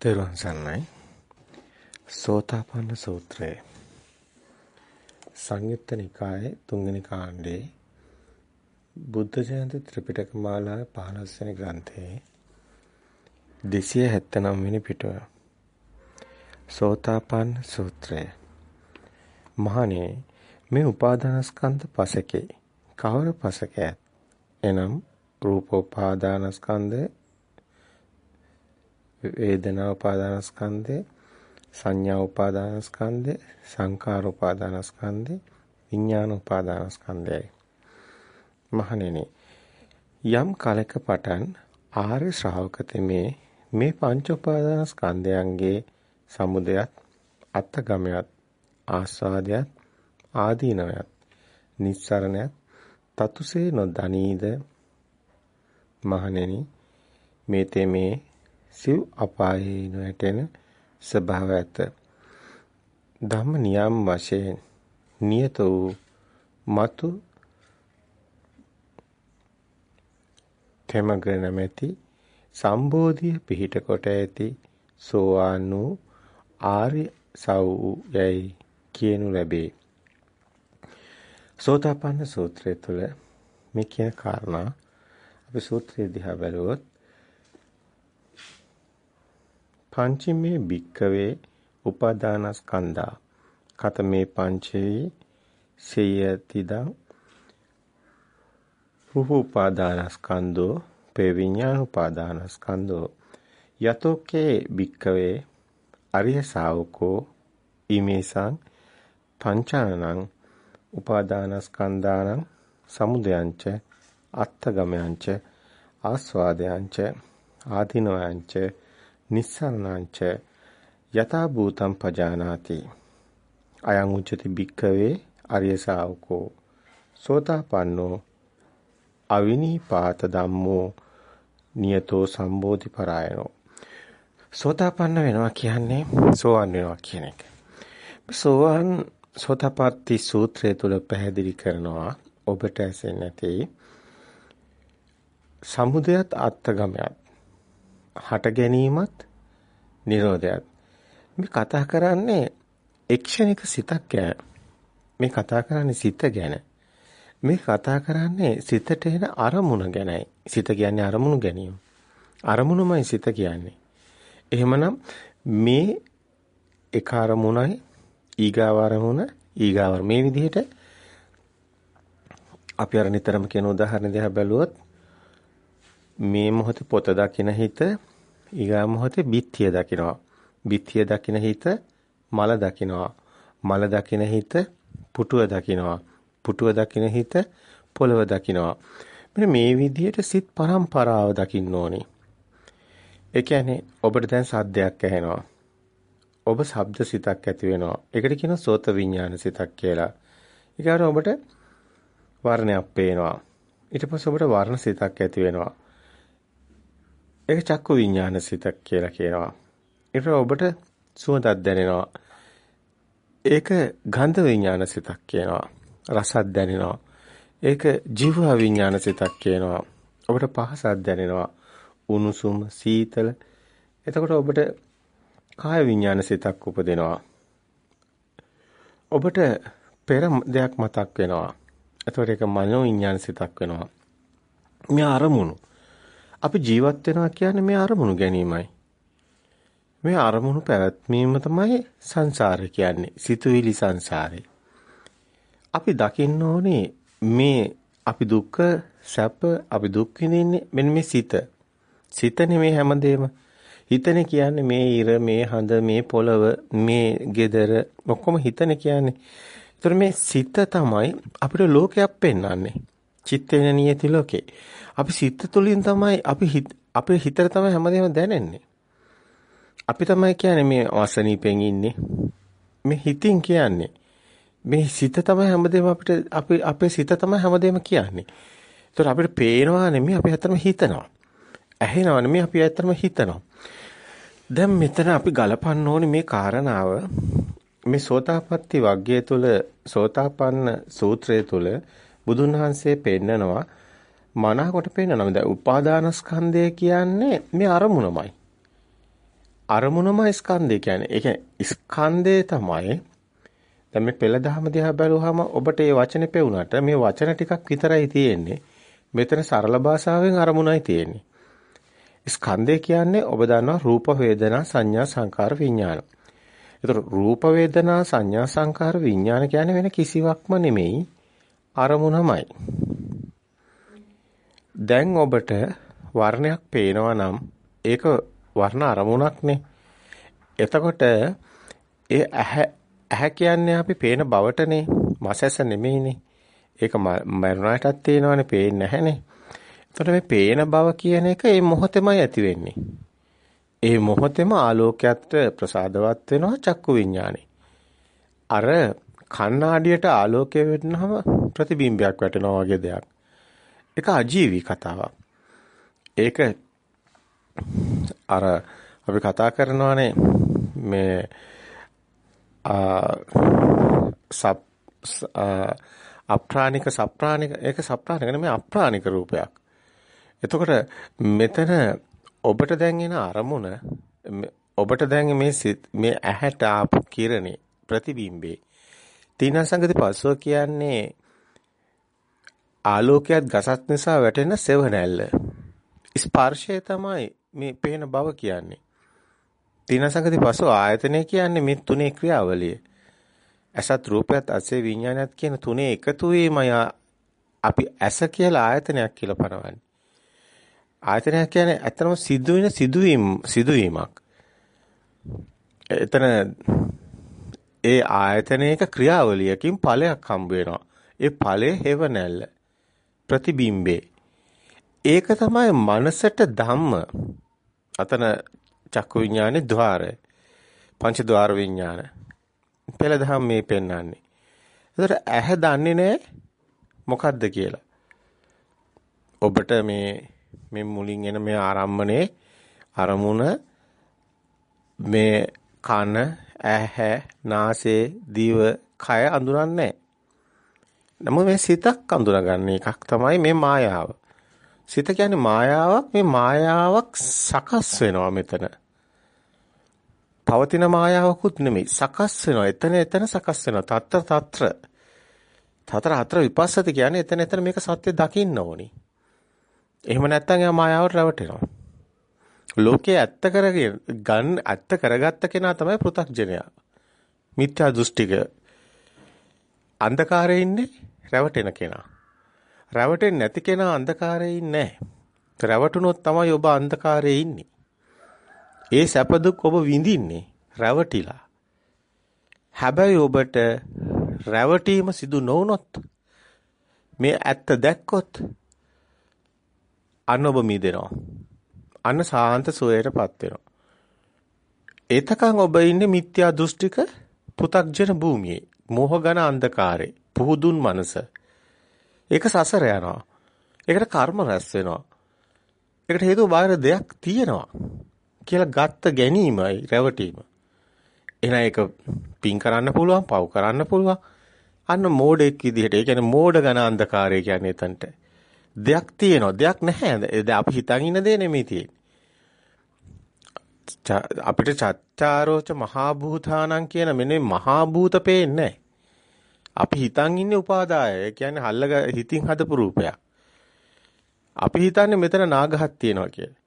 තෙරුවන් සරණයි. සෝතාපන්න සූත්‍රය. සංයුත්ත නිකායේ තුන්වෙනි කාණ්ඩේ බුද්ධ ජයන්ති ත්‍රිපිටක මාලාවේ 15 වෙනි ග්‍රන්ථයේ 279 වෙනි පිටුව. සෝතාපන්න සූත්‍රය. මහණේ මේ උපාදානස්කන්ධ පසකේ කවර පසකයත් එනම් රූපෝපාදානස්කන්ධය වේදනා උපාදානස්කන්ධය සංඥා උපාදානස්කන්ධය සංකාර උපාදානස්කන්ධය විඥාන උපාදානස්කන්ධයයි. මහණෙනි යම් කලක පටන් ආර්ය ශ්‍රාවක තෙමේ මේ පංච උපාදානස්කන්ධයන්ගේ සමුදයත් අත්ගමයත් ආස්වාදයත් ආදීනවයත් නිස්සරණයත් තතුසේ නොදනීද? මහණෙනි මේ තෙමේ සිව් අපායේ නොඇටෙන ස්වභාව ඇත. ධම්ම නියම් වශයෙන් නියත වූ මතු තෙමග නැමැති සම්බෝධිය පිහිට කොට ඇති සෝවාන් වූ ආර්ය සව් යයි කියනු ලැබේ. සෝතාපන්න සූත්‍රය තුළ මේ කියන කාරණා අපි සූත්‍රය දිහා බැලුවොත් පංචමේ භික්කවේ උපාදානස්කන්ධා. කතමේ පංචේ සේයතිදං රූප උපාදානස්කන්ධෝ පේ විඥාන උපාදානස්කන්ධෝ යතෝකේ භික්කවේ අරිය ශාවකෝ ීමේසං පංචානං උපාදානස්කන්ධානං සමුදයංච අත්තගමයන්ච ආස්වාදයන්ච ආධිනවයන්ච නිස්සරණංච යතා භූතම් පජානාති. අයං උච්චති භික්ඛවේ අරිය ශාවකෝ. සෝතාපන්නෝ අවිනීපාත ධම්මෝ නියතෝ සම්බෝධි පරායනෝ සෝතාපන්න වෙනවා කියන්නේ සෝවන් වෙනවා කියන එක. සෝවන් සෝතාපට්ටි සූත්‍රය තුල පැහැදිලි කරනවා ඔබට ඇසෙන්නේ නැති සමුදයත් අත්ගමයත් හට ගැනීමත් නිරෝධයත් මේ කතා කරන්නේ එක්ෂණික සිතක් ගැන. මේ කතා කරන්නේ සිත ගැන. මේ කතා කරන්නේ සිතට එන අරමුණ ගැනයි. සිත කියන්නේ අරමුණු ගැනීම. අරමුණමයි සිත කියන්නේ. එහෙමනම් මේ එක අරමුණයි ඊගාව අරමුණ ඊගාව මේ විදිහට අපි අර නිතරම කියන උදාහරණ දිහා බැලුවොත් මේ මොහොතේ පොත දකින හිත ඊගා මොහොතේ බිත්තිය දකිනවා. බිත්තිය දකින හිත මල දකිනවා. මල දකින හිත පුටුව දකිනවා. පුටුව දකින හිත පොළව දකිනවා. මෙන්න මේ විදිහට සිත් පරම්පරාව දකින්න ඕනේ. ඒ කියන්නේ ඔබට දැන් සද්දයක් ඇහෙනවා. ඔබ ශබ්ද සිතක් ඇති වෙනවා. ඒකට කියනවා සෝත විඥාන සිතක් කියලා. ඊට ඔබට වර්ණයක් පේනවා. ඊට පස්සේ ඔබට වර්ණ සිතක් ඇති වෙනවා. ඒක චක්කු විඥාන සිතක් කියලා කියනවා. ඊට ඔබට සුවඳක් දැනෙනවා. ඒක ගන්ධ විඥාන සිතක් කියනවා. රසක් දැනෙනවා. ඒක ජීව විඥාන සිතක් කියනවා. ඔබට පහසක් දැනෙනවා. උණුසුම, සීතල. එතකොට ඔබට කාය විඥාන සිතක් උපදිනවා. ඔබට පෙර දෙයක් මතක් වෙනවා. එතකොට ඒක මනෝ විඥාන සිතක් වෙනවා. මේ අරමුණු අපි ජීවත් වෙනවා කියන්නේ මේ අරමුණු ගැනීමයි. මේ අරමුණු පැවැත්මීම තමයි සංසාරය කියන්නේ. සිතුවිලි සංසාරේ. අපි දකින්න ඕනේ මේ අපි දුක්ඛ සැප අපි දුක් විඳින්නේ මෙන්න මේ සිත. සිතනේ මේ හැමදේම. හිතනේ කියන්නේ මේ ඉර මේ හඳ මේ පොළව මේ gedara ඔක්කොම හිතනේ කියන්නේ. ඒතර මේ සිත තමයි අපිට ලෝකයක් පෙන්වන්නේ. චිත්තේන නියති ලෝකේ. අපි සිත තුළින් තමයි අපි අපේ හිතට තමයි හැමදේම දැනෙන්නේ. අපි තමයි කියන්නේ මේ වසනීපෙන් ඉන්නේ. මේ හිතින් කියන්නේ. මේ සිත තමයි හැමදේම අපිට අපි අපේ සිත තමයි හැමදේම කියන්නේ. ඒතකොට අපිට පේනවා නෙමෙයි අපි ඇත්තටම හිතනවා. ඇහෙනවා නෙමෙයි අපි ඇත්තටම හිතනවා. දැන් මෙතන අපි ගලපන්න ඕනේ මේ කාරණාව මේ සෝතාපට්ටි වග්ගය තුල සෝතාපන්න සූත්‍රය තුල බුදුන් වහන්සේ පෙන්නනවා මනහකොට පේනවා. දැන් උපාදානස්කන්ධය කියන්නේ මේ අරමුණමයි. අරමුණමයි ස්කන්ධය කියන්නේ. ඒ කියන්නේ ස්කන්ධය තමයි දැන් මේ පෙළ දහම දිහා බැලුවාම ඔබට මේ වචනේ පෙවුනට මේ වචන ටිකක් විතරයි තියෙන්නේ. මෙතන සරල භාෂාවෙන් අරමුණයි තියෙන්නේ. ස්කන්ධය කියන්නේ ඔබ දන්නවා රූප වේදනා සංඥා සංකාර විඥාන. ඒතර රූප වේදනා සංඥා සංකාර විඥාන කියන්නේ වෙන කිසිවක්ම නෙමෙයි අරමුණමයි. දැන් ඔබට වර්ණයක් පේනවා නම් ඒක වර්ණ අරමුණක්නේ. එතකොට ඒ ඇහැ ඇහැ කියන්නේ අපි පේන බවටනේ මසැස නෙමෙයිනේ. ඒක මරණයටත් තේනවනේ පේන්නේ නැහනේ. එතකොට මේ පේන බව කියන එක ඒ මොහොතෙමයි ඇති වෙන්නේ. ඒ මොහොතෙම ආලෝකයට ප්‍රසාදවත් වෙනවා චක්කු විඥානේ. අර කණ්ණාඩියට ආලෝකය වෙන්නම ප්‍රතිබිම්බයක් වැටෙනවා වගේ දෙයක්. ඒක අජීවී කතාවක්. ඒක අර අපි කතා කරනවානේ මේ සප් අප්‍රාණික සප්‍රාණික ඒක සප්‍රාණික නෙමෙයි අප්‍රාණික රූපයක්. එතකොට මෙතන ඔබට දැන් එන අරමුණ ඔබට දැන් මේ මේ ඇහැට ආපු කිරණේ ප්‍රතිබිම්බේ තීන සංගති පස්සෝ කියන්නේ ආලෝකයක් ගසත් නිසා වැටෙන සෙවණැල්ල ස්පර්ශය තමයි මේ පේන බව කියන්නේ තීන සංගති පස්සෝ ආයතනය කියන්නේ මේ තුනේ ක්‍රියාවලිය අසත් රූපයත් අසේ විඥානයත් කියන තුනේ එකතු වීමයි අපි ඇස කියලා ආයතනයක් කියලා පනවන්නේ ආයතනයක් කියන්නේ ඇත්තම සිදුවෙන සිදුවීම් සිදුවීමක්. එතන ඒ ආයතනයක ක්‍රියාවලියකින් ඵලයක් හම්බ වෙනවා. ඒ ඵලය හේව නැල්ල. ප්‍රතිබිම්බේ. ඒක තමයි මනසට ධම්ම. අතන චක්කු විඥානේ ద్వාරය. පංච ద్వාර විඥාන. පෙළ ධම්මේ පෙන්වන්නේ. ඒතර ඇහ දන්නේ නැහැ මොකද්ද කියලා. ඔබට මේ මේ මුලින් එන මේ ආරම්මනේ අරමුණ මේ කන ඇහ නාසය දිව කය අඳුරන්නේ නැහැ. නමුත් මේ සිතක් අඳුනගන්න එකක් තමයි මේ මායාව. සිත කියන්නේ මායාවක් මේ මායාවක් සකස් වෙනවා මෙතන. පවතින මායාවකුත් නෙමෙයි සකස් වෙනවා. එතන එතන සකස් වෙනවා. తත්‍ර తත්‍ර. తතර හතර විපස්සති කියන්නේ එතන එතන මේක සත්‍ය දකින්න ඕනි. එහෙම නැත්නම් යා මායාවට රැවටෙනවා. ලෝකයේ ඇත්ත කරගෙන ගන්න ඇත්ත කරගත්ත කෙනා තමයි පෘථග්ජනයා. මිත්‍යා දෘෂ්ටික අන්ධකාරයේ ඉන්නේ රැවටෙන කෙනා. රැවටෙන්නේ නැති කෙනා අන්ධකාරයේ ඉන්නේ නැහැ. රැවටුනොත් තමයි ඔබ අන්ධකාරයේ ඉන්නේ. ඒ සැප දුක් ඔබ විඳින්නේ රැවටිලා. හැබැයි ඔබට රැවටීම සිදු නොවුනොත් මේ ඇත්ත දැක්කොත් අන්න ඔබ මිදෙනවා. අන්න සාන්ත සෝයයටපත් වෙනවා. එතකන් ඔබ ඉන්නේ මිත්‍යා දෘෂ්ටික පෘ탁ජන භූමියේ. මෝහගන අන්ධකාරේ. පුහුදුන් මනස. ඒක සසර යනවා. ඒකට කර්ම රැස් වෙනවා. ඒකට හේතුව බාහිර දෙයක් තියෙනවා කියලා ගත්ත ගැනීමයි රැවටීම. එහෙනම් ඒක පින් කරන්න පුළුවන්, පව් කරන්න පුළුවන්. අන්න මෝඩෙක් විදිහට. ඒ කියන්නේ මෝඩ ඝන අන්ධකාරය කියන්නේ එතනට. දෙයක් තියෙනවා. දෙයක් නැහැ. අපි හිතන් ඉන්න දේ නෙමෙයි තියෙන්නේ. අපිට චත්තාරෝච මහා භූතානං කියන මෙන්න මහා භූත පේන්නේ අපි හිතන් ඉන්නේ උපාදාය. ඒ කියන්නේ හල්ලග හිතින් හදපු රූපයක්. අපි හිතන්නේ මෙතන නාගහක් තියෙනවා කියලා.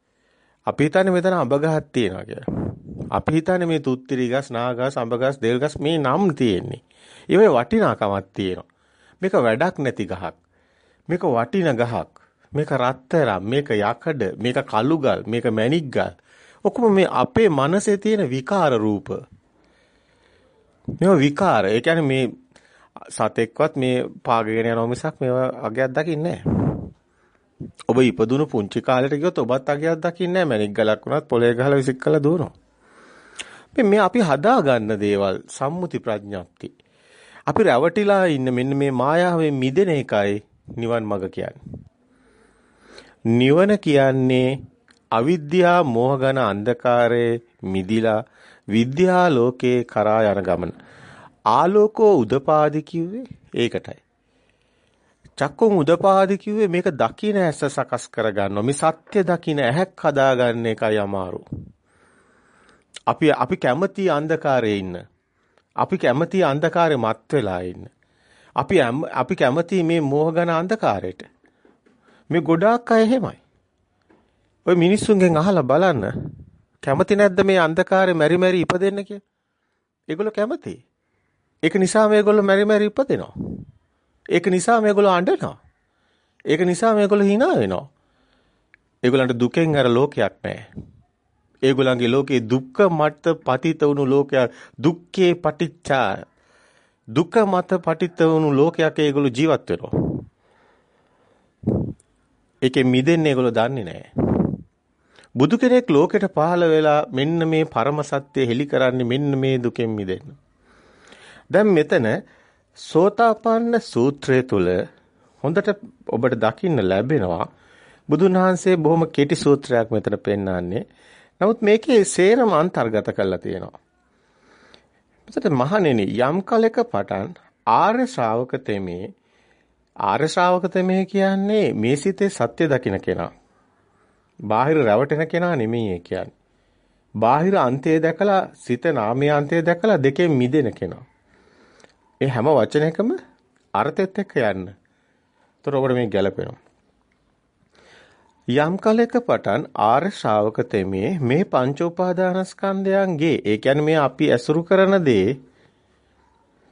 අපි හිතන්නේ මෙතන අඹගහක් තියෙනවා කියලා. අපි හිතන්නේ මේ තුත්තිරි ගස්, නාගස්, අඹගස්, දෙල්ගස් මේ නම් තියෙන්නේ. ඒවේ වටිනාකමක් තියෙනවා. මේක වැඩක් නැති ගහක්. මේක වටින ගහක්. මේක රත්තරන්, මේක යකඩ, මේක කළුගල්, මේක මැණික්ගල්. ඔක්කොම මේ අපේ මනසේ තියෙන විකාර රූප. මේවා විකාර. ඒ කියන්නේ මේ සතෙක්වත් මේ පාගගෙන යනවා මිසක් මේවා අගයක් දකින්නේ ඔබ ඉපදුණු පුංචි කාලේට ගියොත් ඔබත් අගයක් දකින්නේ නැහැ. මැණික් ගලක් වුණත් පොලේ ගහලා විසික් කළා දුවනවා. මේ අපි හදා ගන්න දේවල් සම්මුති ප්‍රඥප්ති. අපි රැවටිලා ඉන්න මෙන්න මේ මායාවෙන් මිදෙන එකයි නිවන් මඟ කියන්නේ. නිවන කියන්නේ අවිද්‍යා මෝහගන අන්ධකාරයේ මිදිලා විද්‍යා ලෝකේ කරා යන ගමන. ආලෝකෝ උදපාදි කිව්වේ ඒකටයි. චක්කුම් උදපාදි කිව්වේ මේක දකින ඇස සකස් කරගන්නවා. මේ සත්‍ය දකින ඇහැක් හදාගන්න එකයි අමාරු. අපි අපි කැමති අන්ධකාරයේ ඉන්න. අපි කැමති අන්ධකාරේ මත් වෙලා ඉන්න. අපි අපි කැමති මේ මෝහගන අන්ධකාරයට. මේ ගොඩාක් අය එහෙමයි. ඔය මිනිස්සුන්ගෙන් අහලා බලන්න කැමති නැද්ද මේ අන්ධකාරේ මෙරි මෙරි ඉපදෙන්න කියලා? ඒගොල්ලෝ කැමති. ඒක නිසා මේගොල්ලෝ මෙරි මෙරි ඉපදෙනවා. ඒක නිසා මේගොල්ලෝ අඬනවා. ඒක නිසා මේගොල්ලෝ hina වෙනවා. ඒගොල්ලන්ට දුකෙන් අර ලෝකයක් නැහැ. ඒගොල්ලන්ගේ ලෝකේ දුක්ඛ මට පතිත වුණු ලෝකයක් දුක්ඛේ පටිච්චා දුක මත පටිත වුණු ලෝකයක ඒගොල්ලෝ ජීවත් වෙනවා. ඒකෙන් මිදෙන්නේ ඒගොල්ලෝ දන්නේ නැහැ. බුදු කෙනෙක් ලෝකෙට පහළ වෙලා මෙන්න මේ පරම සත්‍ය හෙලි කරන්නේ මෙන්න මේ දුකෙන් මිදෙන්න. දැන් මෙතන සෝතාපන්න සූත්‍රය තුල හොඳට ඔබට දකින්න ලැබෙනවා බුදුන් වහන්සේ බොහොම කෙටි සූත්‍රයක් මෙතන පෙන්නන්නේ. නමුත් මේකේ සේරම අන්තර්ගත කරලා තියෙනවා. එතකොට මහණෙනි යම් කලක පටන් ආර්ය ශ්‍රාවක තෙමේ ආර්ය ශ්‍රාවක තෙමේ කියන්නේ මේ සිතේ සත්‍ය දකින්න කෙනා. බාහිර රැවටෙන කෙනා නෙමෙයි කියන්නේ. බාහිර අන්තය දැකලා සිත නාමයේ අන්තය දැකලා දෙකෙන් මිදෙන කෙනා. ඒ හැම වචනයකම අර්ථෙත් එක්ක යන්න. ඒතර ඔබට මේ ගැලපෙනවා. යම් කලයක පටන් ආර්ය ශ්‍රාවක තෙමේ මේ පංච උපාදානස්කන්ධයන්ගේ ඒ කියන්නේ මේ අපි ඇසුරු කරන දේ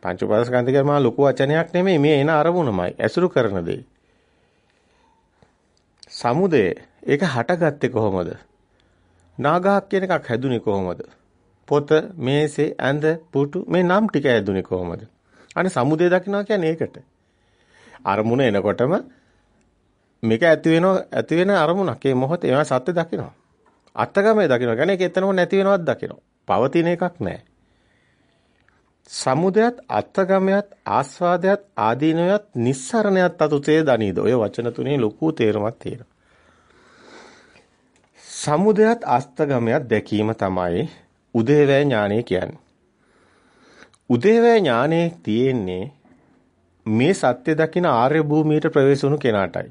පංච උපාදානස්කන්ධ කියන්නේ මා ලොකු වචනයක් නෙමෙයි මේ එන අරමුණමයි ඇසුරු කරන දේ. සමුදය ඒක හටගත්තේ කොහොමද? නාගහක් කියන එකක් හැදුනේ කොහොමද? පොත, මේසේ, ඇඳ, පුටු මේ නම් ටික හැදුනේ කොහොමද? අනේ සමුදය දකින්නවා කියන්නේ ඒකට. අරමුණ එනකොටම මේක ඇති වෙනව ඇති වෙන අරමුණක්. ඒ මොහොතේ ඒවා සත්‍ය දකිනවා. අත්ගමයේ දකිනවා. කියන්නේ ඒක එතනම නැති වෙනවත් දකිනවා. පවතින එකක් නැහැ. සමුදයත් අත්ගමයත් ආස්වාදයත් ආදීනවයත් නිස්සරණයත් අතුතේ දනීද. ඔය වචන තුනේ ලොකු තේරුමක් තියෙනවා. සමුදයත් අස්තගමයත් දැකීම තමයි උදේවැය ඥානය කියන්නේ. උදේවැය ඥානයේ තියෙන්නේ මේ සත්‍ය දකින ආර්ය භූමියට ප්‍රවේශ වුණු කෙනාටයි.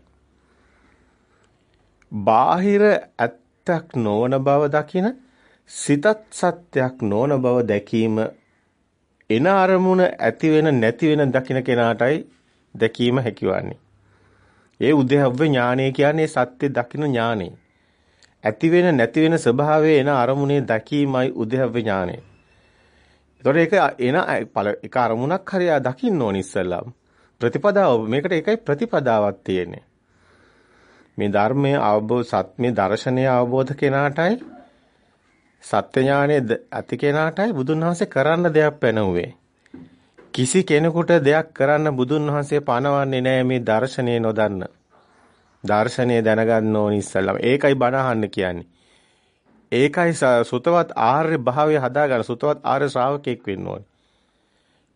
බාහිර ඇත්තක් නොවන බව දකින සිතත් සත්‍යයක් නොවන බව දැකීම එන අරමුණ ඇති වෙන නැති වෙන දකින කෙනාටයි දැකීම හැකිවන්නේ. ඒ උද්‍යව්‍ය ඥානය කියන්නේ සත්‍ය දකින ඥානෙ. ඇති වෙන නැති වෙන ස්වභාවයේ එන අරමුණේ දැකීමයි උද්‍යව්‍ය ඥානය. ඒතකොට ඒක එන එක අරමුණක් හරිය දකින්න ඕනි ඉස්සෙල්ලා. ප්‍රතිපදාව මේකට ඒකයි ප්‍රතිපදාවක් තියෙන්නේ. මේ ධර්මයේ අවබෝධ සත්‍ය දර්ශනය අවබෝධ කෙනාටයි සත්‍ය ඥානයේ ඇති කෙනාටයි බුදුන් වහන්සේ කරන්න දෙයක් පැනුවේ. කිසි කෙනෙකුට දෙයක් කරන්න බුදුන් වහන්සේ පනවන්නේ නැහැ මේ දර්ශනය නොදන්න. දර්ශනය දැනගන්න ඕනි ඉස්සෙල්ලාම. ඒකයි බණ අහන්න කියන්නේ. ඒකයි සුතවත් ආර්ය භාවය හදාගන්න සුතවත් ආර්ය ශ්‍රාවකෙක් වෙන්න ඕනේ.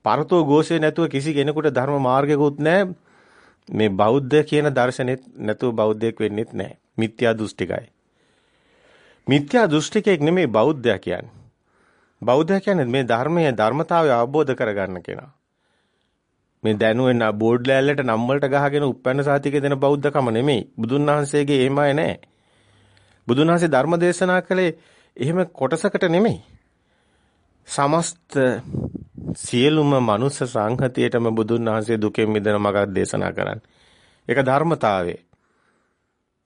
පරතෝ ഘോഷේ නැතුව කිසි කෙනෙකුට ධර්ම මාර්ගයකුත් නැහැ. මේ බෞද්ධ කියන දර්ශනෙත් නැතුව බෞද්ධයෙක් වෙන්නෙත් නැහැ. මිත්‍යා දෘෂ්ටිකයි. මිත්‍යා දෘෂ්ටිකෙක් නෙමෙයි බෞද්ධයා කියන්නේ. බෞද්ධයා කියන්නේ මේ ධර්මයේ ධර්මතාවය අවබෝධ කරගන්න කෙනා. මේ දැනුවෙන බෝඩ් ලෑල්ලට නම් වලට ගහගෙන උප්පන්න සාතිකේ දෙන බෞද්ධකම නෙමෙයි. බුදුන් වහන්සේගේ එහෙමයි නැහැ. බුදුන් වහන්සේ ධර්ම දේශනා කළේ එහෙම කොටසකට නෙමෙයි. සමස්ත සියලුම මනුස්ස සංහතියටම බුදුන් වහන්සේ දුකෙන් මිදෙන මඟක් දේශනා කරන්නේ. ඒක ධර්මතාවය.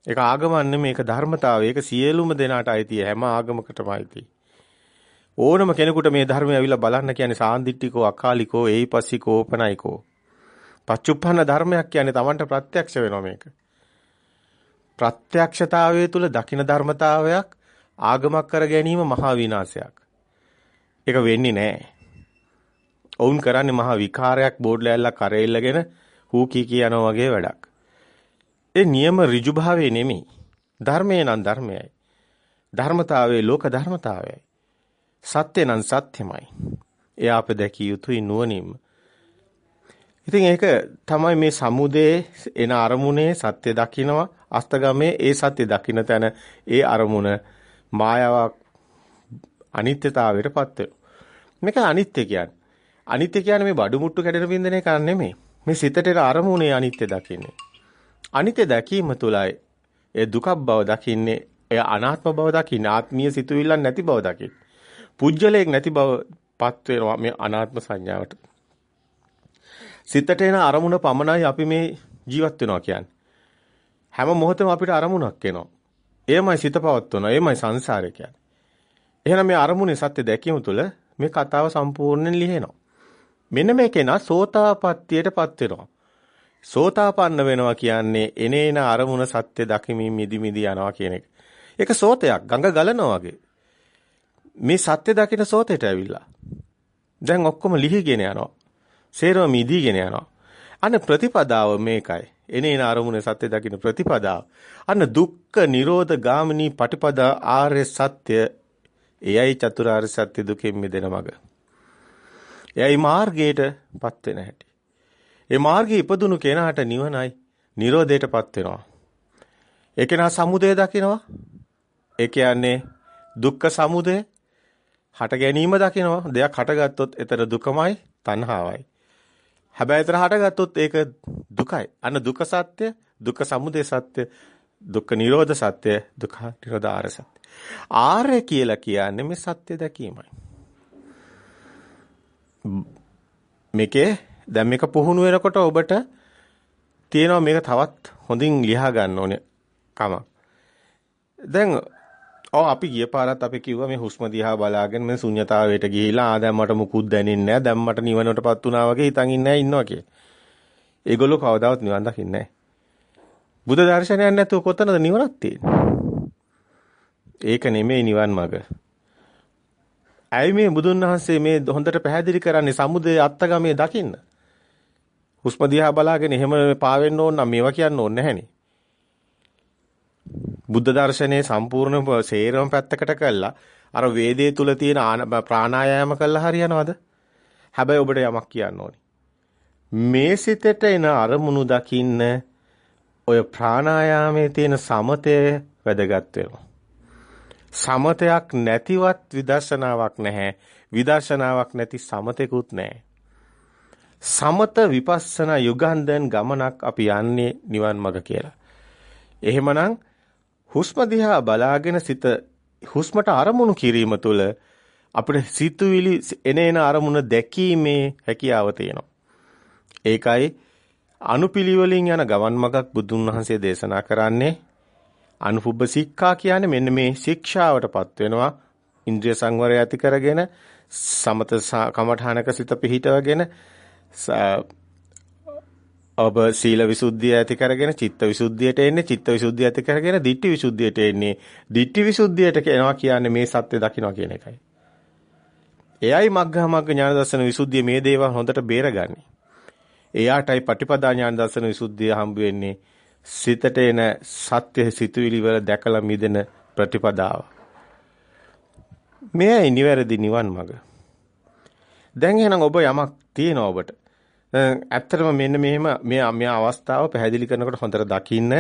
ඒක ආගමක් නෙමෙයි ඒක ධර්මතාවය. ඒක සියලුම දෙනාට අයිතිය. හැම ආගමකටම අයිතියි. ඕනම කෙනෙකුට මේ ධර්මය ඇවිල්ලා බලන්න කියන්නේ සාන්දිටිකෝ අකාලිකෝ ඒයිපස්සිකෝ ඕපනයිකෝ. පච්චුප්පන්න ධර්මයක් කියන්නේ Tamanට ප්‍රත්‍යක්ෂ වෙනවා මේක. ප්‍රත්‍යක්ෂතාවය තුල දකින ධර්මතාවයක් ආගමක් කර ගැනීම මහා විනාශයක්. ඒක වෙන්නේ නැහැ. ඔවුන් කරන්නේ මහා විකාරයක් බෝඩ් ලෑල්ලක් කරෙල්ලගෙන හූ කී කී යනවා වගේ වැඩක්. ඒ නියම ඍජු භාවයේ නෙමෙයි. ධර්මයේ නම් ධර්මයයි. ධර්මතාවයේ ලෝක ධර්මතාවයයි. සත්‍ය නම් සත්‍යමයි. එය අප දැකිය යුතුයි නුවණින්ම. ඉතින් ඒක තමයි මේ සමුදේ එන අරමුණේ සත්‍ය දකිනවා අස්තගමේ ඒ සත්‍ය දකින්න තැන ඒ අරමුණ මායාවක් අනිත්‍යතාවයටපත් වෙනවා. මේක අනිත්‍ය කියන්නේ. අනිත්‍ය කියන්නේ මේ බඩු මුට්ටු කැඩෙන බින්දන එක නෙමෙයි. මේ සිතට එන අරමුණේ අනිත්‍ය දකින්නේ. අනිත්‍ය දැකීම තුලයි ඒ දුක බව දකින්නේ, ඒ අනාත්ම බව දකින්නේ, ආත්මීය සිතුවිල්ලක් නැති බව දකින්නේ. පුජ්‍යලයක් නැති බවපත් වෙනවා මේ අනාත්ම සංඥාවට. සිතට එන අරමුණ පමණයි අපි මේ ජීවත් වෙනවා කියන්නේ. හැම මොහොතෙම අපිට අරමුණක් එනවා. එයමයි සිත පවත්වනවා. එයමයි සංසාරය කියන්නේ. එහෙනම් මේ අරමුණේ සත්‍ය දැකීම තුළ මේ කතාව සම්පූර්ණයෙන් ලිහෙනවා. මෙන්න මේ කෙනා සෝතාපට්ටියටපත් වෙනවා. සෝතාපන්න වෙනවා කියන්නේ එනේන අරමුණ සත්‍ය දකිමින් මිදි මිදි යනවා කියන එක. ඒක සෝතයක් ගඟ ගලනවා වගේ. මේ සත්‍ය දකින සෝතේට ඇවිල්ලා. දැන් ඔක්කොම ලිහිගෙන යනවා. සේරම මිදීගෙන යනවා. අන්න ප්‍රතිපදාව මේකයි. එනේන අරමුණ සත්‍ය දකින ප්‍රතිපදාව. අන්න දුක්ඛ නිරෝධ ගාමිනී පටිපදා ආර්ය සත්‍ය එයයි චතුරාර්ය සත්‍ය දුකෙන් මිදෙන මඟ. එයයි මාර්ගයටපත් වෙන හැටි. ඒ මාර්ගයේ ඉපදුණු කෙනාට නිවනයි නිරෝධයටපත් වෙනවා. ඒ කෙනා සමුදය දකිනවා. ඒ කියන්නේ දුක්ඛ සමුදය හට ගැනීම දකිනවා. දෙයක් හටගත්තොත් එතන දුකමයි තණ්හාවයි. හැබැයි එතන හටගත්තොත් ඒක දුකයි. අන්න දුක සත්‍ය, දුක්ඛ සමුදය සත්‍ය, දුක්ඛ නිරෝධ සත්‍ය, දුක්ඛ නිරෝධ ආර්ය සත්‍ය. ආර්ය කියලා කියන්නේ මේ සත්‍ය දැකීමයි. මේකේ දැන් මේක පුහුණු වෙනකොට ඔබට තියෙනවා මේක තවත් හොඳින් ලියා ගන්න ඕනේ කම. දැන් ඔව් අපි ගිය පාරත් අපි කිව්වා මේ හුස්ම දිහා බලාගෙන මේ ශුන්්‍යතාවයට ගිහිලා ආ දැන් මට මුකුත් දැනෙන්නේ නැහැ. දැන් මට නිවනටපත් වුණා වගේ හිතන් ඉන්නේ ඉන්නවා කිය. ඒගොල්ලෝ කවදාවත් නිවන් දකින්නේ නැහැ. බුද්ධ දර්ශනයක් නැතුව කොතනද නිවනක් තියෙන්නේ? ඒක නෙමෙයි නිවන් මඟ. ඇයි මේ බුදුන් වහන්සේ මේ හොඳට පැහැදිලි කරන්නේ සමුදේ අත්තගමේ දකින්න? හුස්ම දිහා බලාගෙන එහෙම පාවෙන්න ඕන නම් මේවා කියන්න ඕනේ නැහෙනේ. බුද්ධ දර්ශනයේ සම්පූර්ණ සේරම පැත්තකට කළා අර වේදේ තුල තියෙන ප්‍රාණායාම කළා හරියනවද? හැබැයි ඔබට යමක් කියන්න ඕනි. මේ සිතට එන අරමුණු දකින්න ඔය ප්‍රාණායාමයේ තියෙන සමතය වැදගත් වෙනවා. සමතයක් නැතිවත් විදර්ශනාවක් නැහැ. විදර්ශනාවක් නැති සමතෙකුත් නැහැ. සමත විපස්සනා යුගන්ධන් ගමනක් අපි යන්නේ නිවන් මඟ කියලා. එහෙමනම් හුස්ම දිහා බලාගෙන සිත හුස්මට අරමුණු කිරීම තුළ අපිට සිතුවිලි එනේන අරමුණ දැකීමේ හැකියාව තියෙනවා. ඒකයි අනුපිළිවෙලින් යන ගමන් මගක් බුදුන් වහන්සේ දේශනා කරන්නේ අනුපුබ්බ සික්ඛා කියන්නේ මෙන්න මේ ශික්ෂාවටපත් වෙනවා. ඉන්ද්‍රිය සංවරය ඇති කරගෙන සමත කමඨානක සිත පිහිටවගෙන ඔබ සීල විසුද්ධිය ඇති කරගෙන චිත්ත විසුද්ධියට එන්නේ චිත්ත විසුද්ධිය ඇති කරගෙන ditthi විසුද්ධියට එන්නේ ditthi විසුද්ධියට එනවා කියන්නේ මේ සත්‍ය දකින්න කියන එකයි. එයයි මග්ගහ මග්ග ඥාන දර්ශන විසුද්ධිය මේ දේවල් හොඳට බේරගන්නේ. එයාටයි පටිපදා ඥාන දර්ශන විසුද්ධිය හම්බ වෙන්නේ සිතට එන සත්‍ය සිතුවිලි වල දැකලා මිදෙන ප්‍රතිපදාව. මෙයයි නිවැරදි නිවන් මඟ. දැන් එහෙනම් ඔබ යමක් තියෙනවා ඔබට. ඇත්තටම මෙන්න මෙහෙම මේ මේ අවස්ථාව පැහැදිලි කරනකොට හොඳට දකින්න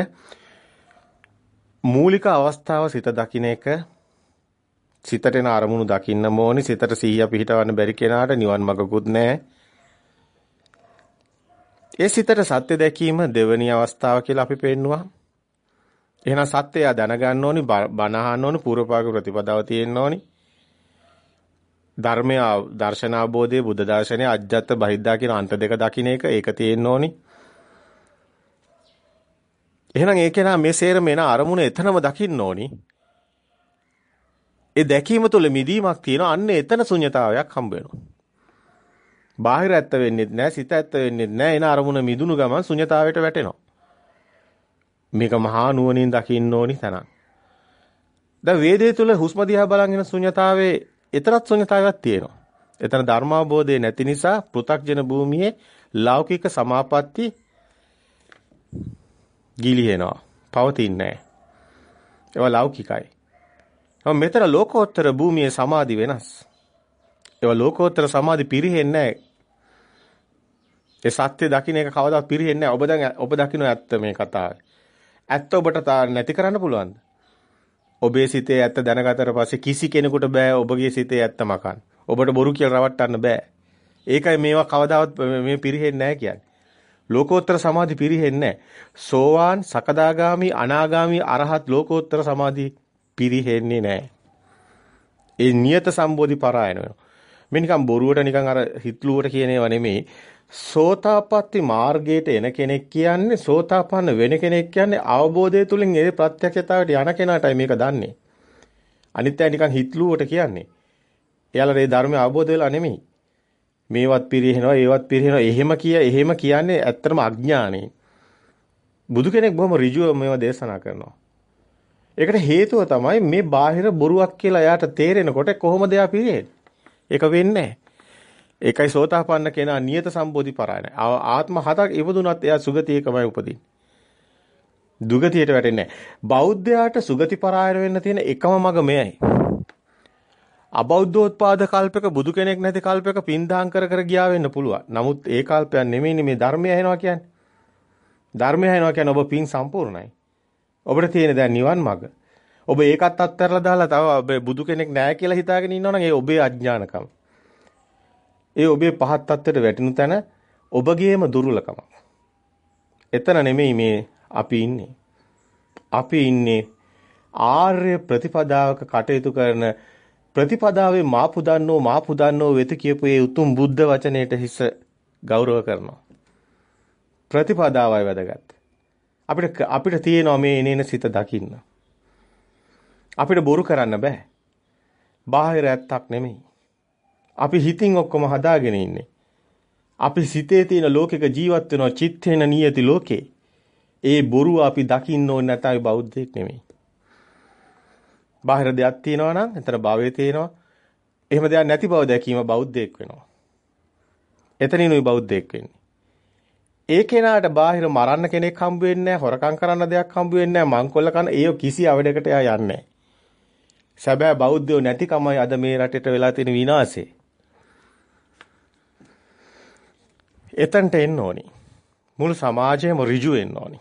මූලික අවස්ථාව සිත දකින්න එක සිතට එන අරමුණු දකින්න ඕනි සිතට සිහිය පිහිටවන්න බැරි කෙනාට නිවන් මඟකුත් නැහැ ඒ සිතට සත්‍ය දැකීම දෙවැනි අවස්ථාව කියලා අපි පෙන්නවා. එහෙනම් සත්‍යය දැනගන්න ඕනි, බණ අහන්න ඕනි, පූර්වපාක ප්‍රතිපදාව තියෙන්න ඕනි. ධර්මය දර්ශන අවබෝධයේ බුද්ධ දර්ශනයේ අජ්ජත් බහිද්දා කියන අන්ත දෙක දකින්න එක ඒක තියෙන්න ඕනි. එහෙනම් ඒක නා මේ සේරම එන අරමුණ එතනම දකින්න ඕනි. ඒ දැකීම තුළ මිදීමක් තියෙනවා. අන්න එතන ශුන්්‍යතාවයක් හම්බ වෙනවා. බාහිර ඇත්ත වෙන්නේ නැහැ, සිත ඇත්ත වෙන්නේ නැහැ. එන අරමුණ මිදුණු ගමන් ශුන්‍යතාවයට වැටෙනවා. මේක මහා නුවණින් දකින්න ඕනි තැනක්. දැන් වේදේ තුල හුස්ම දිහා බලන් ඉන ශුන්‍යතාවයේ එතරම් ශුන්‍යතාවයක් තියෙනවා. එතන ධර්මාබෝධය නැති නිසා පෘ탁ජන භූමියේ ලෞකික සමාපatti ගිලිහෙනවා. පවතින්නේ නැහැ. ඒවා ලෞකිකයි. මෙතන ලෝකෝත්තර භූමියේ සමාධි වෙනස්. ඒවා ලෝකෝත්තර සමාධි පිරෙන්නේ නැහැ. ඒ සත්‍ය දකින්න එක කවදාවත් පිරෙන්නේ නැහැ. ඔබ දැන් ඔබ දකින්න ඇත්ත මේ කතාවේ. ඇත්ත ඔබට නැති කරන්න පුළුවන්ද? ඔබේ සිතේ ඇත්ත දැනගතට පස්සේ කිසි කෙනෙකුට බෑ ඔබගේ සිතේ ඇත්ත මකන්න. ඔබට බොරු කියලා රවට්ටන්න බෑ. ඒකයි මේවා කවදාවත් මේ පිරෙන්නේ නැහැ කියන්නේ. ලෝකෝත්තර සමාධි පිරෙන්නේ නැහැ. සෝවාන්, සකදාගාමි, අනාගාමි, අරහත් ලෝකෝත්තර සමාධි පිරෙන්නේ නැහැ. ඒ නියත සම්බෝධි පරායන වෙනවා. මේ නිකන් බොරුවට නිකන් අර හිතලුවට කියන ඒවා නෙමෙයි. සෝතාපට්ටි මාර්ගයට එන කෙනෙක් කියන්නේ සෝතාපන්න වෙන කෙනෙක් කියන්නේ අවබෝධය තුලින් ඒ ප්‍රත්‍යක්ෂතාවයට යන කෙනාටයි මේක දන්නේ. අනිත් අය නිකන් හිතලුවට කියන්නේ. එයාලා මේ ධර්මය අවබෝධ වෙලා නෙමෙයි. මේවත් පිරිහෙනවා ඒවත් පිරිහෙනවා එහෙම කිය එහෙම කියන්නේ ඇත්තටම අඥානෙයි. බුදු කෙනෙක් බොහොම ඍජුව මේවා දේශනා කරනවා. ඒකට හේතුව තමයි මේ බාහිර බොරුවක් කියලා එයාට තේරෙනකොට කොහොමද එයා පිරෙන්නේ? ඒක වෙන්නේ ඒකයි සෝතාපන්න කෙනා නියත සම්බෝධි පරායන. ආත්ම හතක් ඉවදුනත් එයා සුගතියකමයි උපදින්නේ. දුගතියට වැටෙන්නේ බෞද්ධයාට සුගති පරායන වෙන්න තියෙන එකම මඟ මෙයයි. අබෞද්ධෝත්පාද කල්පක බුදු කෙනෙක් නැති කල්පක පින්දාම් කර කර ගියා වෙන්න පුළුවන්. නමුත් ඒ කල්පයක් නෙමෙයිනේ මේ ධර්මය ඇහෙනවා කියන්නේ. ධර්මය ඇහෙනවා කියන්නේ ඔබ පින් සම්පූර්ණයි. ඔබට තියෙන දැන් නිවන් මඟ. ඔබ ඒකත් අත්හැරලා දාලා තව බුදු කෙනෙක් නැහැ කියලා හිතාගෙන ඉන්නවනම් ඒ ඔබේ අඥානකම. ඒ ඔබේ පහත් තත්ත්වයට වැටෙනු තැන ඔබගේම දුර්වලකම. එතන නෙමෙයි මේ අපි ඉන්නේ. අපි ඉන්නේ ආර්ය ප්‍රතිපදාවක කටයුතු කරන ප්‍රතිපදාවේ මාපු දන්නෝ මාපු දන්නෝ වෙත කියපු ඒ උතුම් බුද්ධ වචනයට හිස ගෞරව කරනවා. ප්‍රතිපදාවයි වැදගත්. අපිට අපිට තියෙනවා මේ එනේන සිත දකින්න. අපිට බොරු කරන්න බෑ. බාහිර ඇත්තක් නෙමෙයි. අපි හිතින් ඔක්කොම හදාගෙන ඉන්නේ. අපි සිතේ තියෙන ලෝකෙක ජීවත් වෙනවා චිත්තේන නියති ලෝකේ. ඒ බොරුව අපි දකින්න ඕනේ නැතයි බෞද්ධයෙක් නෙමෙයි. බාහිර දෙයක් තියෙනවා නම් එතන භවයේ තියෙනවා. එහෙම දෙයක් නැති බව දැකීම බෞද්ධයෙක් වෙනවා. එතනිනුයි බෞද්ධයෙක් වෙන්නේ. ඒ කෙනාට බාහිර මරන්න කෙනෙක් හම්බ වෙන්නේ නැහැ, හොරකම් කරන්න දෙයක් හම්බ වෙන්නේ නැහැ, මංකොල්ල කන ඒ කිසි අවඩකට එයා යන්නේ නැහැ. සැබෑ බෞද්ධයෝ නැතිකමයි අද මේ රටේට වෙලා තියෙන විනාශේ. එතනට එන්න ඕනි. මුළු සමාජයම ඍජු වෙන්න ඕනි.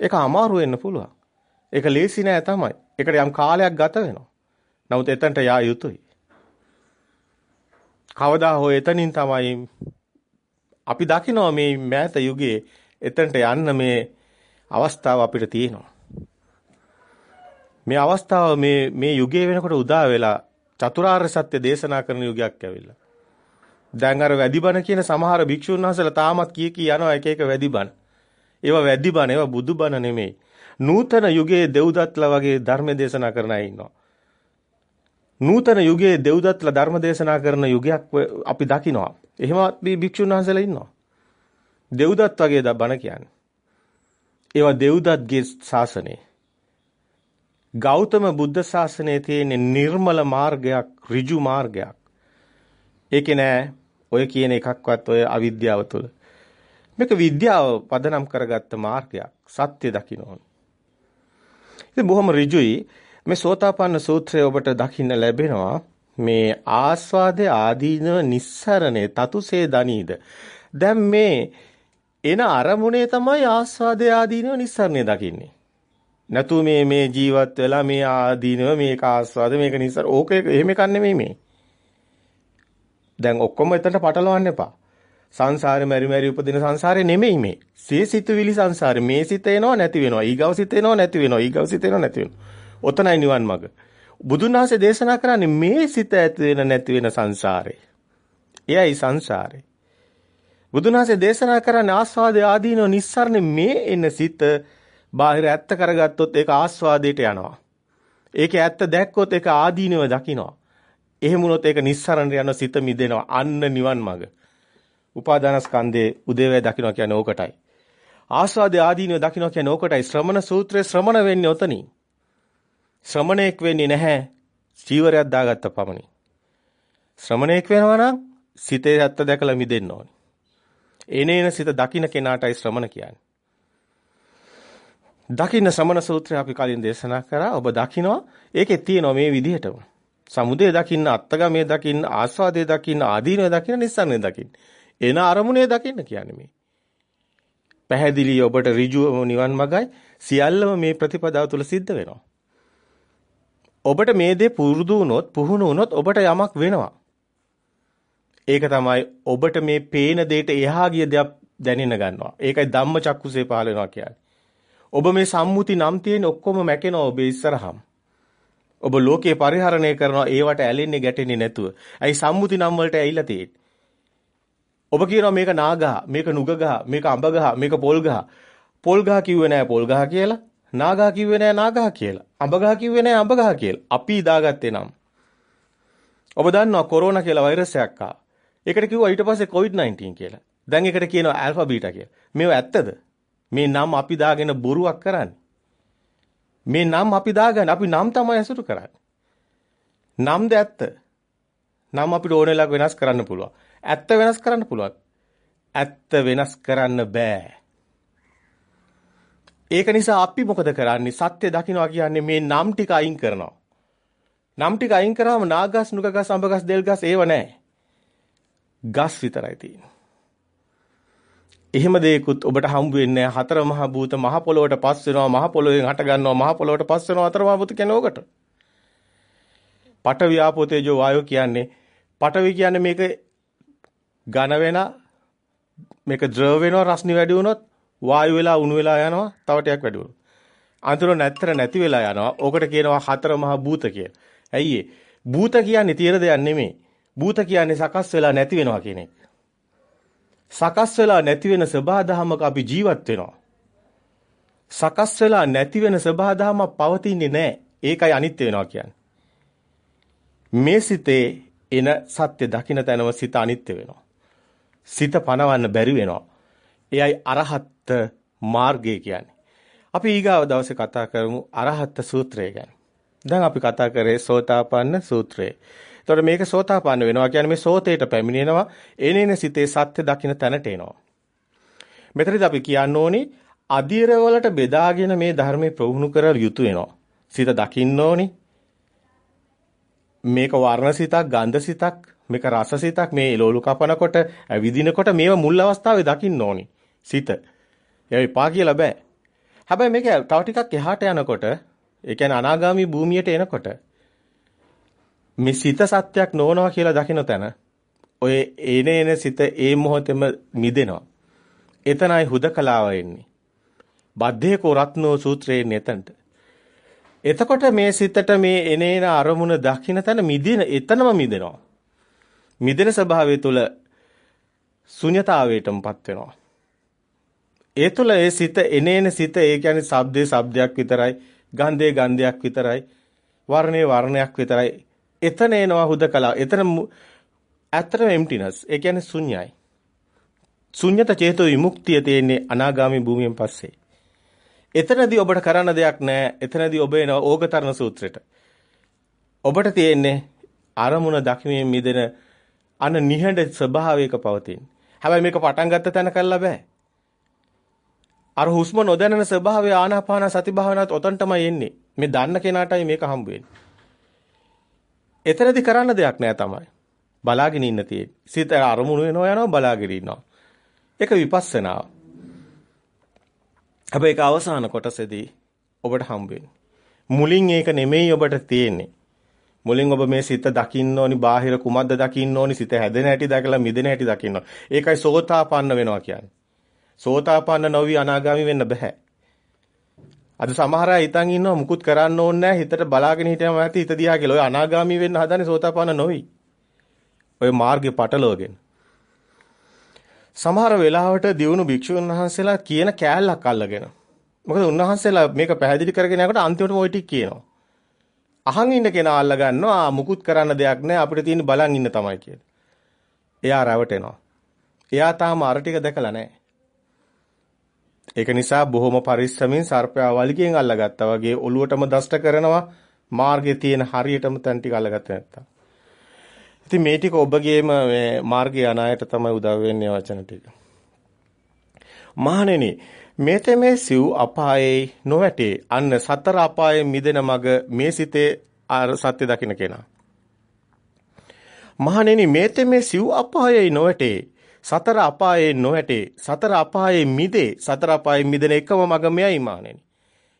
ඒක අමාරු වෙන්න පුළුවන්. ඒක ලේසි නෑ තමයි. ඒකට යම් කාලයක් ගත වෙනවා. නමුත් එතනට යා යුතුයි. කවදා හෝ එතනින් තමයි අපි දකිනවා මේ මෑත යුගයේ එතනට යන්න මේ අවස්ථාව අපිට තියෙනවා. මේ අවස්ථාව මේ මේ යුගයේ වෙනකොට උදා වෙලා චතුරාර්ය සත්‍ය දේශනා කරන යුගයක් ඇවිල්ලා. දැන් අර වැඩිබණ කියන සමහර භික්ෂුන් වහන්සේලා තාමත් කී කී යනවා එක එක වැඩිබණ. ඒවා වැඩිබණ ඒවා බුදුබණ නෙමෙයි. නූතන යුගයේ දෙව්දත්ලා වගේ ධර්ම දේශනා කරන අය ඉන්නවා. නූතන යුගයේ දෙව්දත්ලා ධර්ම දේශනා කරන යුගයක් අපි දකිනවා. එහෙම භික්ෂුන් වහන්සේලා ඉන්නවා. දෙව්දත් වගේ බණ කියන්නේ. ඒවා දෙව්දත්ගේ ශාසනය. ගෞතම බුද්ධ ශාසනයේ තියෙන නිර්මල මාර්ගයක් ඍජු මාර්ගයක්. ඒකේ නෑ ඔය කියන එකක්වත් ඔය අවිද්‍යාව තුළ. මේක විද්‍යාව පදනම් කරගත්ත මාර්ගයක්. සත්‍ය දකින්න ඕන. ඉතින් බොහොම ඍජුයි මේ සෝතාපන්න සූත්‍රය ඔබට දකින්න ලැබෙනවා මේ ආස්වාදේ ආදීනව නිස්සරණේ තතුසේ දනීද. දැන් මේ එන අරමුණේ තමයි ආස්වාදේ ආදීනව නිස්සරණේ දකින්නේ. නැතු මේ මේ ජීවත් වෙලා මේ ආදීනව මේක ආස්වාද මේක නිසා ඕක එහෙම එකක් නෙමෙයි මේ. දැන් ඔක්කොම එතනට පටලවන්න එපා. සංසාරේ මෙරි මෙරි උපදින සංසාරේ නෙමෙයි මේ. සීසිතුවිලි සංසාරේ මේ සිත එනවා නැති වෙනවා. ඊගව සිත එනවා නැති වෙනවා. ඊගව සිත එනවා නැති වෙනවා. ඔතනයි නිවන් මඟ. බුදුන් වහන්සේ දේශනා කරන්නේ මේ සිත ඇති වෙන නැති වෙන සංසාරේ. එයයි සංසාරේ. බුදුන් වහන්සේ දේශනා කරන්නේ ආස්වාද ආදීනෝ නිස්සාරනේ මේ එන සිත බාහිර ඇත්ත කරගත්තොත් ඒක ආස්වාදයට යනවා. ඒකේ ඇත්ත දැක්කොත් ඒක ආදීනව දකිනවා. එහෙම වුණොත් ඒක නිස්සරණ යන සිත මිදෙනවා. අන්න නිවන් මඟ. උපාදානස්කන්ධයේ උදේවැය දකින්න කියන්නේ ඕකටයි. ආස්වාදේ ආදීනව දකින්න කියන්නේ ඕකටයි. ශ්‍රමණ සූත්‍රයේ ශ්‍රමණ වෙන්නේ ඔතනින්. ශ්‍රමණේක් වෙන්නේ නැහැ. චීවරයක් දාගත්ත පමණින්. ශ්‍රමණේක් වෙනවා නම් සිතේ ඇත්ත දැකලා මිදෙන්න ඕනේ. එනේන සිත දකින්න කෙනාටයි ශ්‍රමණ කියන්නේ. දකින්න ශ්‍රමණ සූත්‍රය අපි කලින් දේශනා කරා. ඔබ දකිනවා ඒකේ තියෙනවා මේ විදිහටම. සමුදය දකින්න, අත්තගමයේ දකින්න, ආස්වාදයේ දකින්න, ආදීනවේ දකින්න, නිස්සාරණේ දකින්න. එන අරමුණේ දකින්න කියන්නේ මේ. පැහැදිලි ඔබට ඍජුවම නිවන් මගයි සියල්ලම මේ ප්‍රතිපදාව තුළ සිද්ධ වෙනවා. ඔබට මේ දේ පුරුදු වුණොත්, පුහුණු වුණොත් ඔබට යමක් වෙනවා. ඒක තමයි ඔබට මේ පේන දෙයට එහා ගිය දෙයක් දැනෙන්න ගන්නවා. ඒකයි ධම්මචක්කුසේ පහල වෙනවා කියන්නේ. ඔබ මේ සම්මුති නම් තියෙන ඔක්කොම මැකෙනවා ඔබේ ඉස්සරහම. ඔබ ලෝකේ පරිහරණය කරනවා ඒවට ඇලෙන්නේ ගැටෙන්නේ නැතුව. ඇයි සම්මුති නම් වලට ඇවිල්ලා තියෙන්නේ? ඔබ කියනවා මේක නාගහ, මේක නුගගහ, මේක අඹගහ, මේක පොල්ගහ. පොල්ගහ කිව්වේ නෑ පොල්ගහ කියලා. නාගහ කිව්වේ නෑ නාගහ කියලා. අඹගහ කිව්වේ නෑ අඹගහ කියලා. අපි දාගත්තේ නම්. ඔබ දන්නවා කොරෝනා කියලා වෛරස් එකක් ආවා. ඒකට කිව්වා ඊට පස්සේ COVID-19 කියලා. දැන් ඒකට කියනවා ඇල්ෆා බීටා කියලා. මේව ඇත්තද? මේ නම් අපි දාගෙන බොරුවක් කරන්නේ. මේ නම් අපි දාගන්න අපි නම් තමයි අසුරු කරන්නේ. නම්ද ඇත්ත. නම් අපිට ඕන වෙලාවක වෙනස් කරන්න පුළුවන්. ඇත්ත වෙනස් කරන්න පුළුවන්. ඇත්ත වෙනස් කරන්න බෑ. ඒක නිසා අපි මොකද කරන්නේ? සත්‍ය දකින්නවා කියන්නේ මේ නම් ටික අයින් කරනවා. නම් ටික අයින් කරාම නාගස්, නුගගස්, අඹගස්, දෙල්ගස් ඒව නැහැ. ගස් විතරයි තියෙන්නේ. එහෙම දෙයක්ුත් ඔබට හම්බ වෙන්නේ හතර මහා භූත මහ පොළොවට පස් වෙනවා මහ පොළොවෙන් හට ගන්නවා මහ පොළොවට පස් වෙනවා හතර මහා භූත කියන්නේ ඕකට. පඨවි ආපෝ තේජෝ වායෝ කියන්නේ පඨවි කියන්නේ මේක ඝන වෙන මේක ද්‍රව වෙනවා රස්නි වැඩි වුණොත් වායු වෙලා උණු වෙලා යනවා තව ටිකක් වැඩි වුණොත්. අන්තිම නැත්තර නැති වෙලා යනවා. ඕකට කියනවා හතර මහා භූත කියලා. ඇයි ඒ? භූත කියන්නේ තියෙන දෙයක් නෙමෙයි. භූත කියන්නේ සකස් වෙලා නැති වෙනවා කියන එක. සකස් වෙලා නැති වෙන සබහාදහමක අපි ජීවත් වෙනවා. සකස් වෙලා නැති වෙන සබහාදහමක් පවතින්නේ නැහැ. ඒකයි අනිත්‍ය වෙනවා කියන්නේ. මේ සිතේ එන සත්‍ය දකින්න තැනම සිත අනිත්‍ය වෙනවා. සිත පනවන්න බැරි වෙනවා. එයයි අරහත් මාර්ගය කියන්නේ. අපි ඊගාව දවසේ කතා කරමු අරහත් සූත්‍රය ගැන. දැන් අපි කතා කරේ සෝතාපන්න සූත්‍රය. එතකොට මේක සෝතාපන්න වෙනවා කියන්නේ මේ සෝතේට පැමිණෙනවා එනේන සිතේ සත්‍ය දකින්න තැනට එනවා. මෙතනදී අපි කියන්න ඕනි අධීර වලට බෙදාගෙන මේ ධර්මයේ ප්‍රවුණු කර යුතු වෙනවා. සිත දකින්න ඕනි. මේක වර්ණ සිතක්, ගන්ධ සිතක්, මේක රස සිතක්, මේ එළවලු කපනකොට, විදිනකොට මේව මුල් අවස්ථාවේ දකින්න ඕනි. සිත. ඒ පා කියලා බෑ. හැබැයි මේක තව ටිකක් එහාට යනකොට, ඒ කියන්නේ අනාගාමි භූමියට එනකොට මේ සිත සත්‍යක් නොවනවා කියලා දකින්න තැන ඔය එනේන සිත ඒ මොහොතේම මිදෙනවා. එතනයි හුදකලාව එන්නේ. බද්ධේකෝ රත්නෝ සූත්‍රයේ නෙතන්ට. එතකොට මේ සිතට මේ එනේන අරමුණ දකින්න තැන මිදින එතනම මිදෙනවා. මිදෙන ස්වභාවය තුළ ශුන්‍යතාවයටමපත් වෙනවා. ඒ තුළ ඒ සිත එනේන සිත ඒ කියන්නේ ශබ්දේ ශබ්දයක් විතරයි, ගන්ධේ ගන්ධයක් විතරයි, වර්ණේ වර්ණයක් විතරයි. එතන එනවා හුදකලා. එතන ඇත්තටම එම්ටිනස්. ඒ කියන්නේ ශුන්‍යයි. ශුන්‍යත චේතෝ විමුක්තිය තියෙන්නේ අනාගාමි භූමියෙන් පස්සේ. එතනදී ඔබට කරන්න දෙයක් නැහැ. එතනදී ඔබ එනවා ඕගතරණ සූත්‍රයට. ඔබට තියෙන්නේ අරමුණ දකිමින් මිදෙන අන නිහඬ ස්වභාවයක පවතින. හැබැයි මේක පටන් ගත්ත තැන කළා බෑ. අර හුස්ම නොදැනෙන ස්වභාවය ආනාපාන සති භාවනාවත් ඔතනටමයි එන්නේ. මේ දන්න කෙනාටයි මේක හම්බ වෙන්නේ. එතනදි කරන්න දෙයක් නෑ තමයි. බලාගෙන ඉන්න තියෙන්නේ. සිත අරමුණු වෙනවා යනවා බලාගෙන ඉන්නවා. ඒක විපස්සනාව. හැබැයි ඒක අවසාන කොටසේදී ඔබට හම්බ මුලින් ඒක නෙමෙයි ඔබට තියෙන්නේ. මුලින් ඔබ මේ සිත දකින්න ඕනි, බාහිර කුමද්ද දකින්න ඕනි, සිත හැදෙන හැටි දැකලා මිදෙන හැටි දකින්න. ඒකයි සෝතාපන්න වෙනවා කියන්නේ. සෝතාපන්න නොවි අනාගාමි වෙන්න බෑ. අද සමහර අය හිතන් ඉන්නවා මුකුත් කරන්න ඕනේ නැහැ හිතට බලාගෙන හිටියම ඇති හිත දිහා කියලා. ඔය අනාගාමී වෙන්න හදනේ සෝතාපන්න නොවි. ඔය මාර්ගේ පටලවගෙන. සමහර වෙලාවට දියුණු භික්ෂුන් වහන්සේලා කියන කෑල්ලක් අල්ලගෙන. මොකද උන්වහන්සේලා මේක පැහැදිලි කරගෙන යනකොට අන්තිමට ওই ටික කියනවා. අහන් ඉන්න කෙනා අල්ල ගන්නවා මුකුත් කරන්න දෙයක් නැහැ අපිට තියෙන බලන් ඉන්න තමයි කියලා. එයා රැවටෙනවා. එයා තාම අර ටික දැකලා නැහැ. ඒක නිසා බොහොම පරිස්සමින් සර්පයා වලිගෙන් අල්ලගත්තා වගේ ඔලුවටම දෂ්ට කරනවා මාර්ගයේ තියෙන හරියටම තැන් ටික අල්ලගත්තේ නැත්තම්. ඉතින් මේ ටික ඔබගේම මේ මාර්ගය අනායට තමයි උදව් වෙන්නේ වචන ටික. මහණෙනි මේතේ සිව් අපායේ නොවැටේ අන්න සතර අපායේ මිදෙන මග මේ සිතේ සත්‍ය දකින්න කෙනා. මහණෙනි මේතේ සිව් අපායේ නොවැටේ සතර අපායේ නොහැටේ සතර අපායේ මිදේ සතර අපායේ මිදෙන එකම මග මෙයයි මානෙනි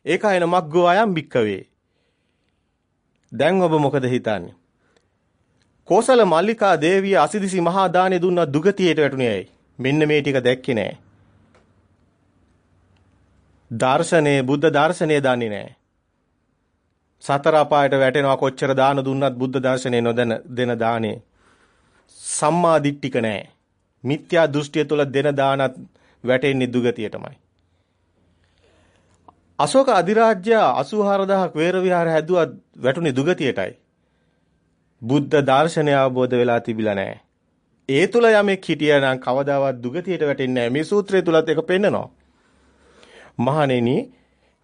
ඒකයන මග්ගෝ අයම් බික්කවේ දැන් ඔබ මොකද හිතන්නේ? කෝසල මල්ලිකා දේවිය අසිදිසි මහා දානෙ දුන්නා දුගතියට වැටුණේයි මෙන්න මේ ටික දැක්කේ නෑ. දර්ශනේ බුද්ධ දර්ශනේ දන්නේ නෑ. සතර අපායට වැටෙනවා කොච්චර දාන දුන්නත් බුද්ධ දර්ශනේ නොදැන දෙන දානේ. සම්මා දිට්ඨික නැහැ. මිත්‍යා දෘෂ්ටිය තුළ දෙන දානත් වැටෙන්නේ දුගතියටමයි. අශෝක අධිරාජ්‍ය 84000ක් වේර විහාර හැදුවත් වැටුනේ දුගතියටයි. බුද්ධ දර්ශනය අවබෝධ වෙලා තිබිලා නැහැ. ඒ තුල යමෙක් හිටියා නම් කවදාවත් දුගතියට වැටෙන්නේ නැහැ. මේ සූත්‍රය තුලත් ඒක පෙන්නනවා. මහණෙනි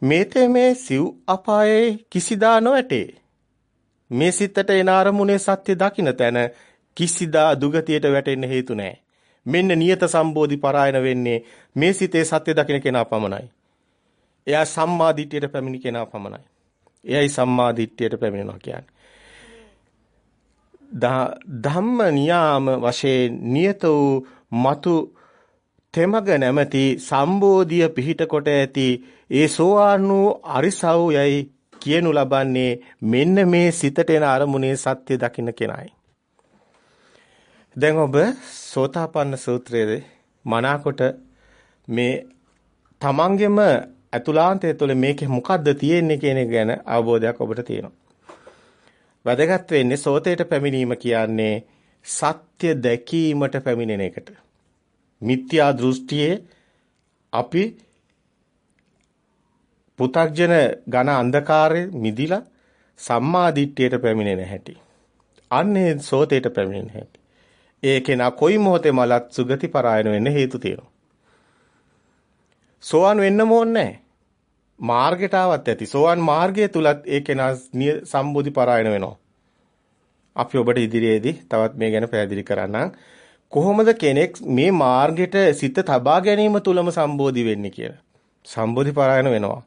මේතේ මේ සිව් අපායේ කිසිදා නොඇටේ. මේ සිතට එන අරමුණේ සත්‍ය දකින්න තැන කිසිදා දුගතියට වැටෙන්න හේතු නැහැ. මෙන්න නියත සම්බෝධි පරායන වෙන්නේ මේ සිතේ සත්‍ය දකින්න කෙනා පමණයි. එයා සම්මා දිට්ඨියට පැමිණි කෙනා පමණයි. එයයි සම්මා දිට්ඨියට පැමිණෙනවා කියන්නේ. ධම්ම නියාම වශයෙන් නියත වූ මතු තෙමග නැමැති සම්බෝධිය පිහිට කොට ඇති ඒ සෝවාන් වූ අරිසව් යයි කියනු ලබන්නේ මෙන්න මේ සිතට එන අරමුණේ සත්‍ය දකින්න කෙනයි. දැන් ඔබ සෝතාපන්න සූත්‍රයේ මනාකොට මේ තමන්ගෙම අතුලාන්තය තුළ මේකේ මොකද්ද තියෙන්නේ කියන එක ගැන අවබෝධයක් ඔබට තියෙනවා. වැදගත් වෙන්නේ සෝතේට පැමිණීම කියන්නේ සත්‍ය දැකීමට පැමිණෙන එකට. මිත්‍යා දෘෂ්ටියේ අපි පු탁ජන ඝන අන්ධකාරයේ මිදිලා සම්මා දිට්ඨියට පැමිණෙන හැටි. අන්නේ සෝතේට පැමිණෙන හැටි. ඒකේනා කොයි මොහොතේ මලත් සුගති පරායන වෙන්න හේතු තියෙනවා. සෝවන් වෙන්නම ඕනේ මාර්ගයට ආවත් ඇති. සෝවන් මාර්ගය තුලත් ඒ කෙනා සම්බුද්ධි පරායන වෙනවා. අපි ඔබට ඉදිරියේදී තවත් මේ ගැන පැහැදිලි කරන්නම්. කොහොමද කෙනෙක් මේ මාර්ගයට සිත තබා ගැනීම තුලම සම්බෝධි වෙන්නේ කියලා. සම්බෝධි පරායන වෙනවා.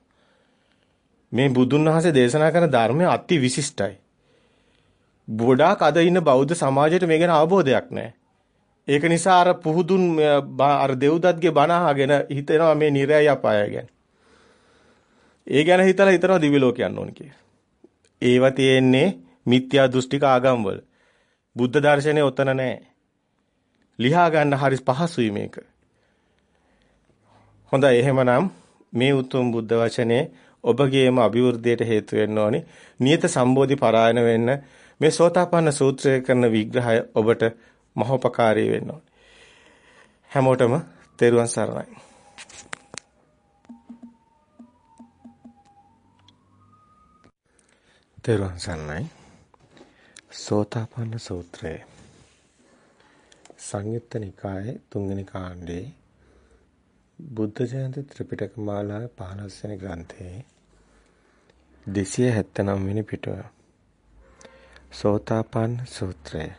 මේ බුදුන් වහන්සේ දේශනා කරන ධර්මය අති විශිෂ්ටයි. ගොඩාක් අද ඉන්න බෞද්ධ සමාජයට මේ ගැන අවබෝධයක් නැහැ. ඒක නිසා අර පුහුදුන් අර දෙව්දත්ගේ බණ අහගෙන හිතෙනවා මේ නිරයයි අපාය ගැන. ඒ ගැන හිතලා හිතනවා දිව්‍ය ලෝක යන්න ඕන කියලා. ඒව තියෙන්නේ මිත්‍යා දෘෂ්ටික ආගම්වල. බුද්ධ දර්ශනේ ඔතන නැහැ. ලියා ගන්න හරි පහසුයි මේක. හොඳයි එහෙමනම් මේ උතුම් බුද්ධ වචනේ ඔබගේම අභිවෘද්ධියට හේතු වෙන්න ඕනි. නියත සම්බෝධි පරායන වෙන්න මේ සෝතාපන්න සූත්‍රය කරන විග්‍රහය ඔබට මහෝපකාරී වෙන්න ඕනි. හැමෝටම තෙරුවන් සරණයි. තෙරුවන් සරණයි. සෝතාපන්න සූත්‍රය සංයුත්ත නිකායේ තුන්වෙනි කාණ්ඩේ බුද්ධ ජයන්ති ත්‍රිපිටක මාලාවේ 15 වෙනි ග්‍රන්ථයේ 279 වෙනි පිටුව සෝතාපන්න සූත්‍රය